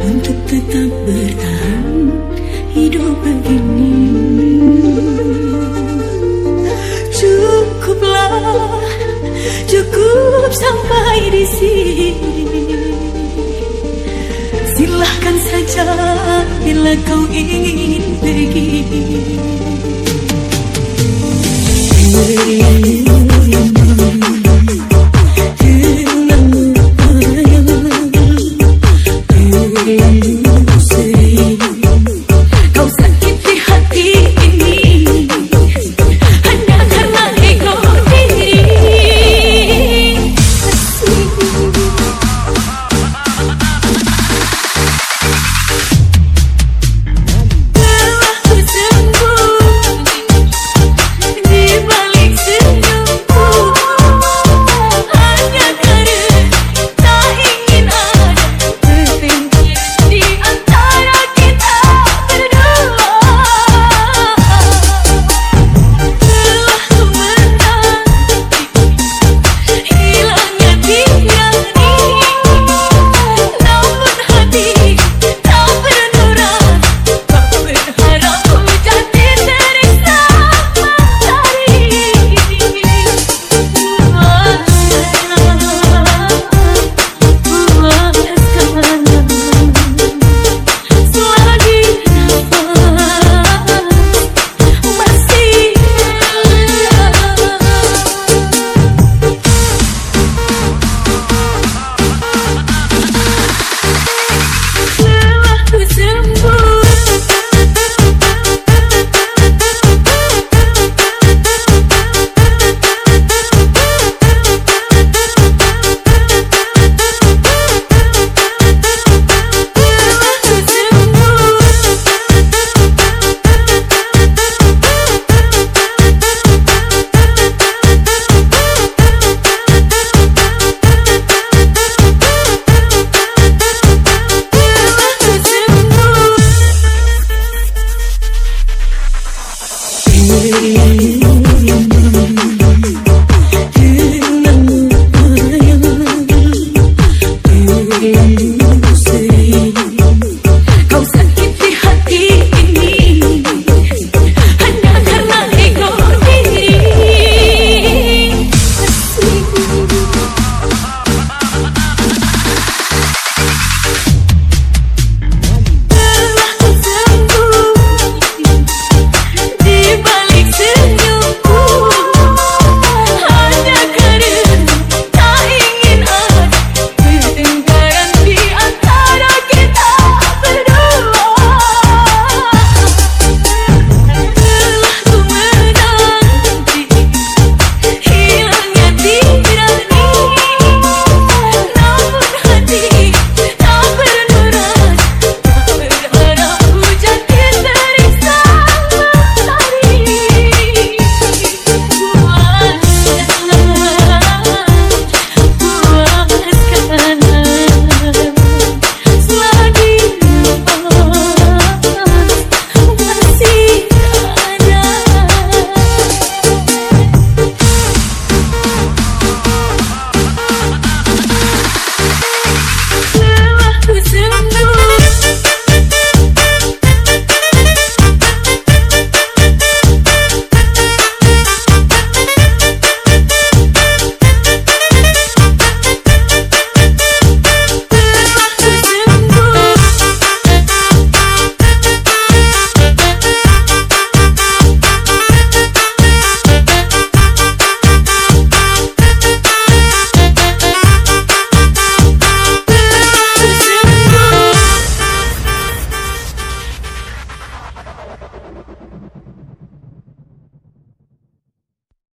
untuk tetap bertahan hidup begini. Cukuplah, cukup sampai di sini. Saja bila kau ingin pergi. beauty